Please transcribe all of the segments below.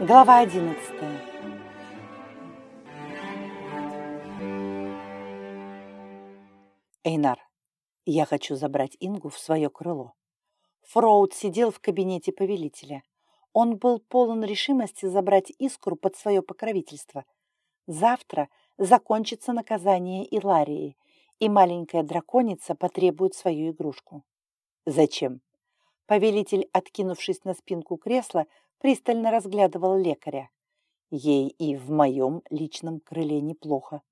Глава одиннадцатая. Эйнар, я хочу забрать Ингу в свое крыло. Фроуд сидел в кабинете повелителя. Он был полон решимости забрать искру под свое покровительство. Завтра закончится наказание Иларии, и маленькая драконица потребует свою игрушку. Зачем? Повелитель, откинувшись на спинку кресла, пристально разглядывал лекаря. Ей и в моем личном крыле неплохо.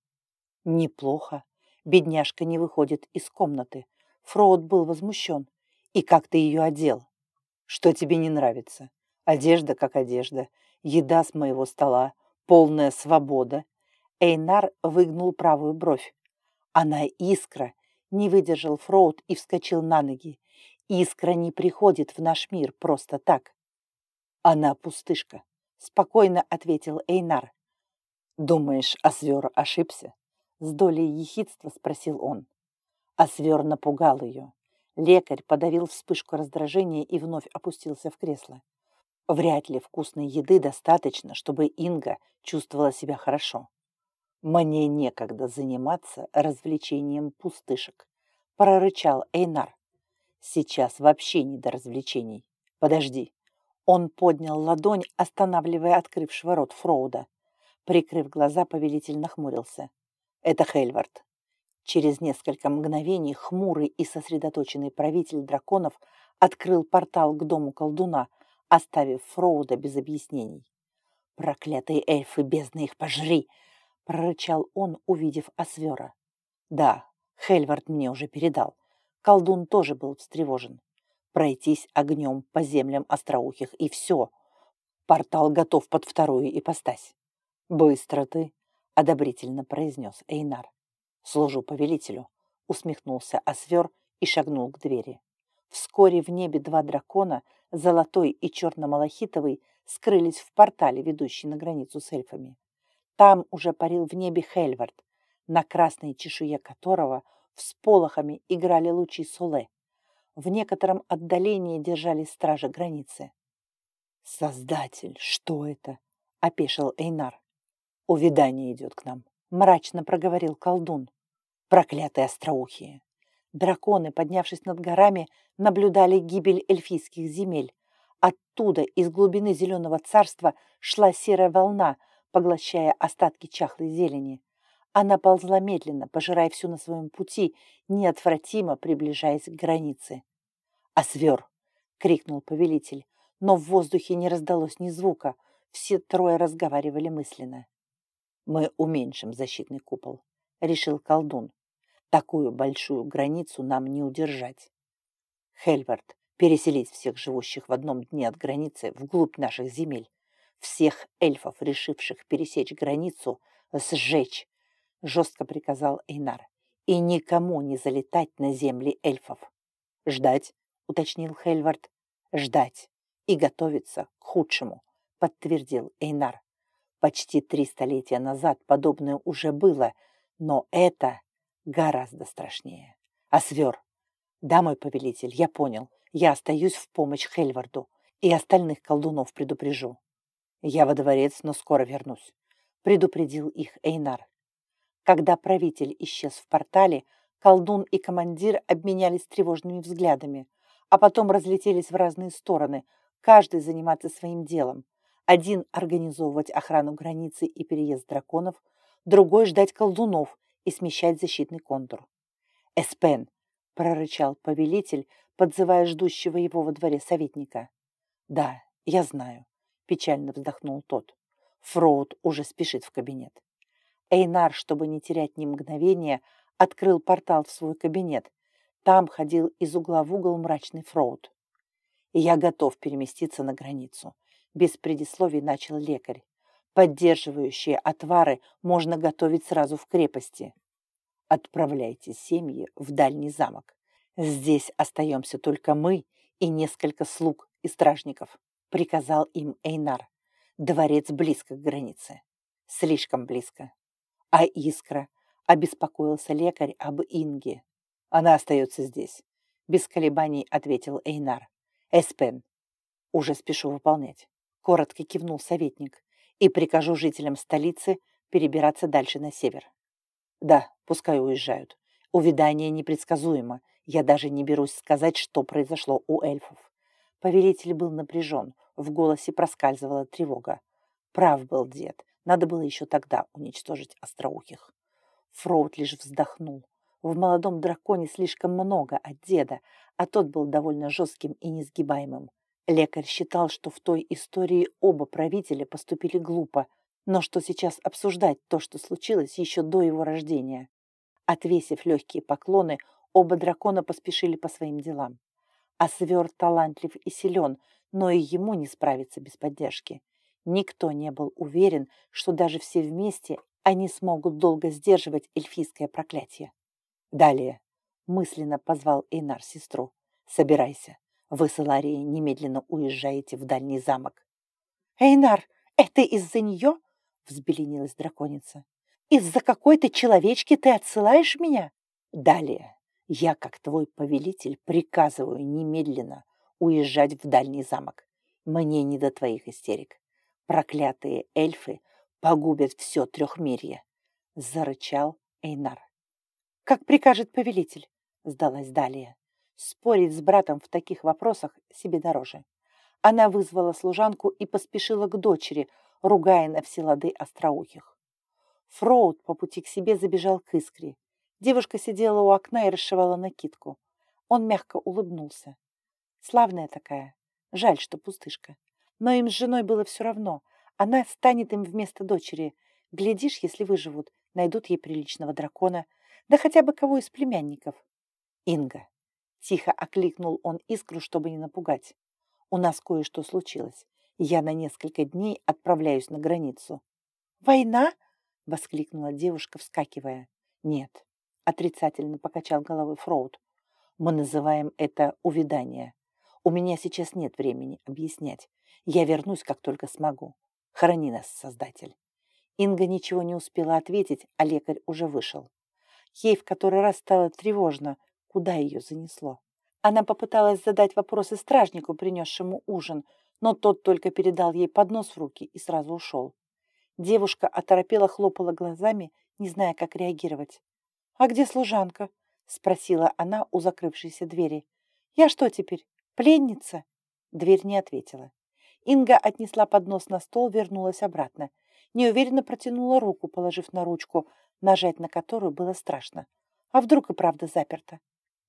Неплохо. Бедняжка не выходит из комнаты. Фроуд был возмущен. И как ты ее одел? Что тебе не нравится? Одежда как одежда. Еда с моего стола. Полная свобода. Эйнар выгнул правую бровь. Она искра. Не выдержал Фроуд и вскочил на ноги. Искра не приходит в наш мир просто так. Она пустышка, спокойно ответил Эйнар. Думаешь, Освер ошибся? С долей ехидства спросил он. Освер напугал ее. Лекарь подавил вспышку раздражения и вновь опустился в кресло. Вряд ли вкусной еды достаточно, чтобы Инга чувствовала себя хорошо. «Мне некогда заниматься развлечением пустышек», — прорычал Эйнар. «Сейчас вообще не до развлечений. Подожди, он поднял ладонь, останавливая открывшего рот Фроуда. Прикрыв глаза, повелитель нахмурился. «Это Хельвард». Через несколько мгновений хмурый и сосредоточенный правитель драконов открыл портал к дому колдуна, оставив Фроуда без объяснений. «Проклятые эльфы, бездны их пожри!» — прорычал он, увидев Освера. «Да, Хельвард мне уже передал. Колдун тоже был встревожен пройтись огнем по землям остроухих, и все. Портал готов под вторую ипостась. «Быстро ты!» — одобрительно произнес Эйнар. «Служу повелителю», — усмехнулся Освер и шагнул к двери. Вскоре в небе два дракона, золотой и черно-малахитовый, скрылись в портале, ведущий на границу с эльфами. Там уже парил в небе Хельвард, на красной чешуе которого всполохами играли лучи Соле. В некотором отдалении держались стражи границы. «Создатель, что это?» — опешил Эйнар. «Увидание идет к нам», — мрачно проговорил колдун. «Проклятые остроухие!» Драконы, поднявшись над горами, наблюдали гибель эльфийских земель. Оттуда, из глубины зеленого царства, шла серая волна, поглощая остатки чахлой зелени. Она ползла медленно, пожирая все на своем пути, неотвратимо приближаясь к границе. «Освер!» — крикнул повелитель, но в воздухе не раздалось ни звука. Все трое разговаривали мысленно. «Мы уменьшим защитный купол», — решил колдун. «Такую большую границу нам не удержать». Хельвард, переселить всех живущих в одном дне от границы вглубь наших земель. Всех эльфов, решивших пересечь границу, сжечь, жестко приказал Эйнар. И никому не залетать на земли эльфов. Ждать, уточнил Хельвард. Ждать и готовиться к худшему, подтвердил Эйнар. Почти три столетия назад подобное уже было, но это гораздо страшнее. А свер? Да, мой повелитель, я понял. Я остаюсь в помощь Хельварду и остальных колдунов предупрежу. Я во дворец, но скоро вернусь. Предупредил их Эйнар. Когда правитель исчез в портале, колдун и командир обменялись тревожными взглядами, а потом разлетелись в разные стороны, каждый заниматься своим делом. Один организовывать охрану границы и переезд драконов, другой ждать колдунов и смещать защитный контур. «Эспен!» — прорычал повелитель, подзывая ждущего его во дворе советника. «Да, я знаю», — печально вздохнул тот. Фроуд уже спешит в кабинет. Эйнар, чтобы не терять ни мгновения, открыл портал в свой кабинет. Там ходил из угла в угол мрачный Фроуд. Я готов переместиться на границу. Без предисловий начал лекарь. Поддерживающие отвары можно готовить сразу в крепости. Отправляйте семьи в дальний замок. Здесь остаемся только мы и несколько слуг и стражников, приказал им Эйнар. Дворец близко к границе. Слишком близко. А Искра? Обеспокоился лекарь об Инге. Она остается здесь. Без колебаний ответил Эйнар. Эспен. Уже спешу выполнять. коротко кивнул советник, и прикажу жителям столицы перебираться дальше на север. Да, пускай уезжают. Увидание непредсказуемо. Я даже не берусь сказать, что произошло у эльфов. Повелитель был напряжен, в голосе проскальзывала тревога. Прав был дед, надо было еще тогда уничтожить остроухих. Фроуд лишь вздохнул. В молодом драконе слишком много от деда, а тот был довольно жестким и несгибаемым. Лекарь считал, что в той истории оба правителя поступили глупо, но что сейчас обсуждать то, что случилось еще до его рождения. Отвесив легкие поклоны, оба дракона поспешили по своим делам. А Свер талантлив и силен, но и ему не справиться без поддержки. Никто не был уверен, что даже все вместе они смогут долго сдерживать эльфийское проклятие. Далее мысленно позвал Эйнар сестру. «Собирайся. Вы с Иларией немедленно уезжаете в дальний замок». «Эйнар, это из-за нее?» — взбеленилась драконица. «Из-за какой-то человечки ты отсылаешь меня?» «Далее. Я, как твой повелитель, приказываю немедленно уезжать в дальний замок. Мне не до твоих истерик. Проклятые эльфы погубят все трехмирье», — зарычал Эйнар. «Как прикажет повелитель», — сдалась Далия. Спорить с братом в таких вопросах себе дороже. Она вызвала служанку и поспешила к дочери, ругая на все лады остроухих. Фроуд по пути к себе забежал к искре. Девушка сидела у окна и расшивала накидку. Он мягко улыбнулся. Славная такая. Жаль, что пустышка. Но им с женой было все равно. Она станет им вместо дочери. Глядишь, если выживут, найдут ей приличного дракона — да хотя бы кого из племянников. Инга. Тихо окликнул он искру, чтобы не напугать. У нас кое-что случилось. Я на несколько дней отправляюсь на границу. «Война?» — воскликнула девушка, вскакивая. «Нет», — отрицательно покачал головой Фроуд. «Мы называем это увядание. У меня сейчас нет времени объяснять. Я вернусь, как только смогу. Храни нас, Создатель». Инга ничего не успела ответить, а лекарь уже вышел. Ей в который раз стало тревожно, куда ее занесло. Она попыталась задать вопросы стражнику, принесшему ужин, но тот только передал ей поднос в руки и сразу ушел. Девушка оторопела хлопала глазами, не зная, как реагировать. «А где служанка?» — спросила она у закрывшейся двери. «Я что теперь, пленница?» Дверь не ответила. Инга отнесла поднос на стол, вернулась обратно. Неуверенно протянула руку, положив на ручку, нажать на которую было страшно. А вдруг и правда заперта?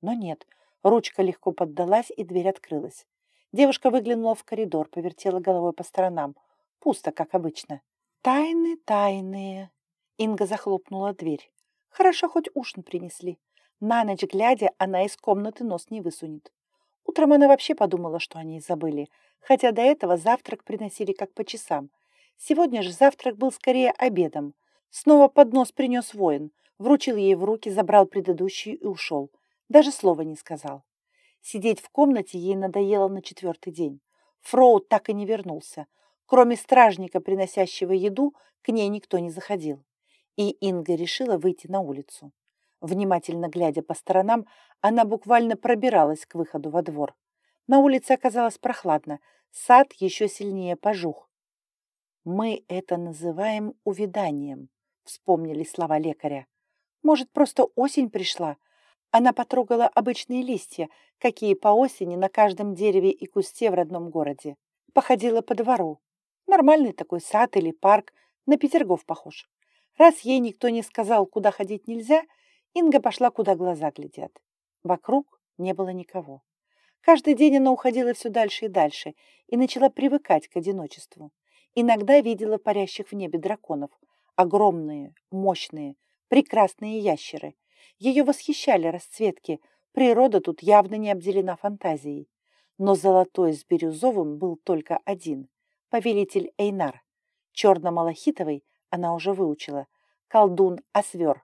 Но нет, ручка легко поддалась, и дверь открылась. Девушка выглянула в коридор, повертела головой по сторонам. Пусто, как обычно. «Тайны тайные!» Инга захлопнула дверь. «Хорошо, хоть ужин принесли. На ночь глядя, она из комнаты нос не высунет. Утром она вообще подумала, что они забыли, хотя до этого завтрак приносили как по часам. Сегодня же завтрак был скорее обедом. Снова поднос принес воин, вручил ей в руки, забрал предыдущий и ушел. Даже слова не сказал. Сидеть в комнате ей надоело на четвертый день. Фроуд так и не вернулся. Кроме стражника, приносящего еду, к ней никто не заходил. И Инга решила выйти на улицу. Внимательно глядя по сторонам, она буквально пробиралась к выходу во двор. На улице оказалось прохладно, сад еще сильнее пожух. «Мы это называем увиданием», вспомнили слова лекаря. Может, просто осень пришла? Она потрогала обычные листья, какие по осени на каждом дереве и кусте в родном городе. Походила по двору. Нормальный такой сад или парк, на Петергоф похож. Раз ей никто не сказал, куда ходить нельзя, Инга пошла, куда глаза глядят. Вокруг не было никого. Каждый день она уходила все дальше и дальше и начала привыкать к одиночеству. Иногда видела парящих в небе драконов, Огромные, мощные, прекрасные ящеры. Ее восхищали расцветки. Природа тут явно не обделена фантазией. Но золотой с бирюзовым был только один. Повелитель Эйнар. Черно-малахитовый она уже выучила. Колдун Освер.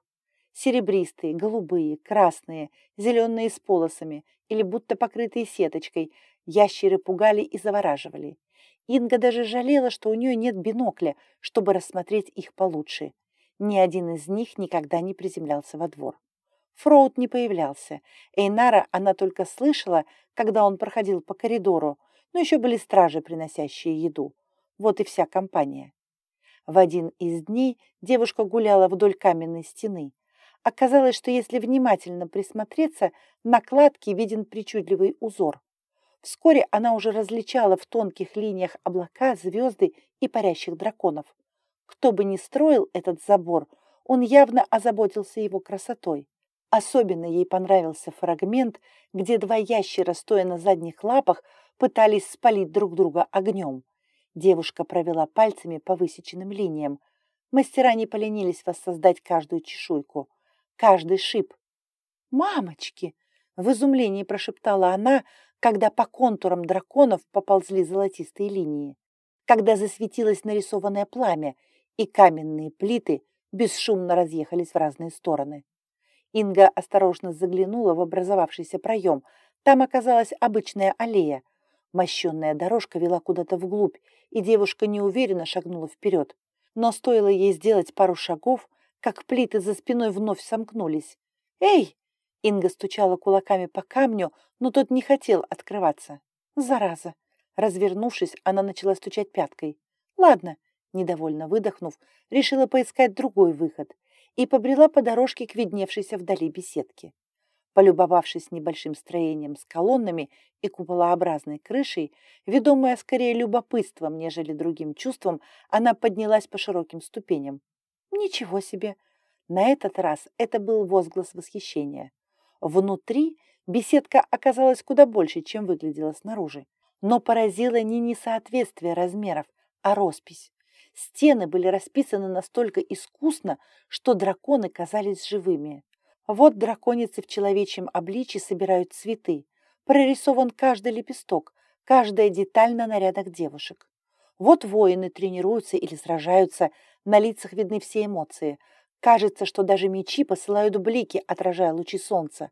Серебристые, голубые, красные, зеленые с полосами или будто покрытые сеточкой. Ящеры пугали и завораживали. Инга даже жалела, что у нее нет бинокля, чтобы рассмотреть их получше. Ни один из них никогда не приземлялся во двор. Фроуд не появлялся. Эйнара она только слышала, когда он проходил по коридору, но еще были стражи, приносящие еду. Вот и вся компания. В один из дней девушка гуляла вдоль каменной стены. Оказалось, что если внимательно присмотреться, на кладке виден причудливый узор. Вскоре она уже различала в тонких линиях облака, звезды и парящих драконов. Кто бы ни строил этот забор, он явно озаботился его красотой. Особенно ей понравился фрагмент, где два ящера, стоя на задних лапах, пытались спалить друг друга огнем. Девушка провела пальцами по высеченным линиям. Мастера не поленились воссоздать каждую чешуйку, каждый шип. «Мамочки!» — в изумлении прошептала она, когда по контурам драконов поползли золотистые линии, когда засветилось нарисованное пламя, и каменные плиты бесшумно разъехались в разные стороны. Инга осторожно заглянула в образовавшийся проем. Там оказалась обычная аллея. Мощенная дорожка вела куда-то вглубь, и девушка неуверенно шагнула вперед. Но стоило ей сделать пару шагов, как плиты за спиной вновь сомкнулись. «Эй!» Инга стучала кулаками по камню, но тот не хотел открываться. «Зараза!» Развернувшись, она начала стучать пяткой. «Ладно», недовольно выдохнув, решила поискать другой выход и побрела по дорожке к видневшейся вдали беседке. Полюбовавшись небольшим строением с колоннами и куполообразной крышей, ведомая скорее любопытством, нежели другим чувством, она поднялась по широким ступеням. Ничего себе! На этот раз это был возглас восхищения. Внутри беседка оказалась куда больше, чем выглядела снаружи. Но поразило не несоответствие размеров, а роспись. Стены были расписаны настолько искусно, что драконы казались живыми. Вот драконицы в человечьем обличье собирают цветы. Прорисован каждый лепесток, каждая деталь на нарядах девушек. Вот воины тренируются или сражаются, на лицах видны все эмоции. Кажется, что даже мечи посылают блики, отражая лучи солнца.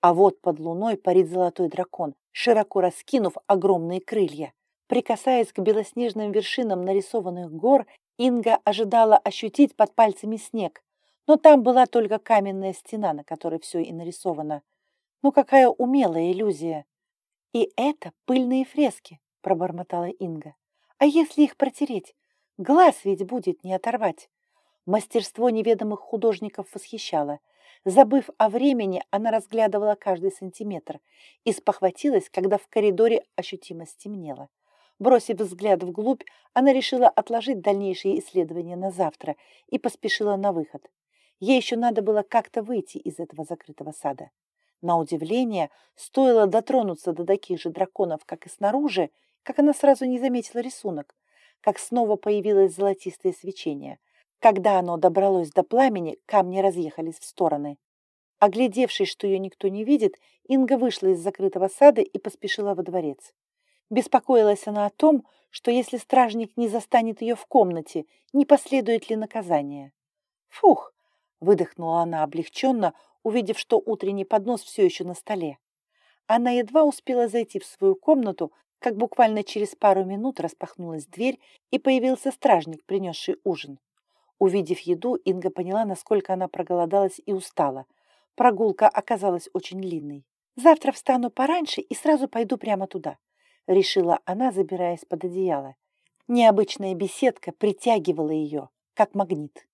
А вот под луной парит золотой дракон, широко раскинув огромные крылья. Прикасаясь к белоснежным вершинам нарисованных гор, Инга ожидала ощутить под пальцами снег, но там была только каменная стена, на которой все и нарисовано. Ну какая умелая иллюзия! И это пыльные фрески, пробормотала Инга. А если их протереть? Глаз ведь будет не оторвать. Мастерство неведомых художников восхищало. Забыв о времени, она разглядывала каждый сантиметр и спохватилась, когда в коридоре ощутимо стемнело. Бросив взгляд вглубь, она решила отложить дальнейшие исследования на завтра и поспешила на выход. Ей еще надо было как-то выйти из этого закрытого сада. На удивление, стоило дотронуться до таких же драконов, как и снаружи, как она сразу не заметила рисунок, как снова появилось золотистое свечение. Когда оно добралось до пламени, камни разъехались в стороны. Оглядевшись, что ее никто не видит, Инга вышла из закрытого сада и поспешила во дворец. Беспокоилась она о том, что если стражник не застанет ее в комнате, не последует ли наказание. «Фух!» — выдохнула она облегченно, увидев, что утренний поднос все еще на столе. Она едва успела зайти в свою комнату, как буквально через пару минут распахнулась дверь, и появился стражник, принесший ужин. Увидев еду, Инга поняла, насколько она проголодалась и устала. Прогулка оказалась очень длинной. «Завтра встану пораньше и сразу пойду прямо туда», — решила она, забираясь под одеяло. Необычная беседка притягивала ее, как магнит.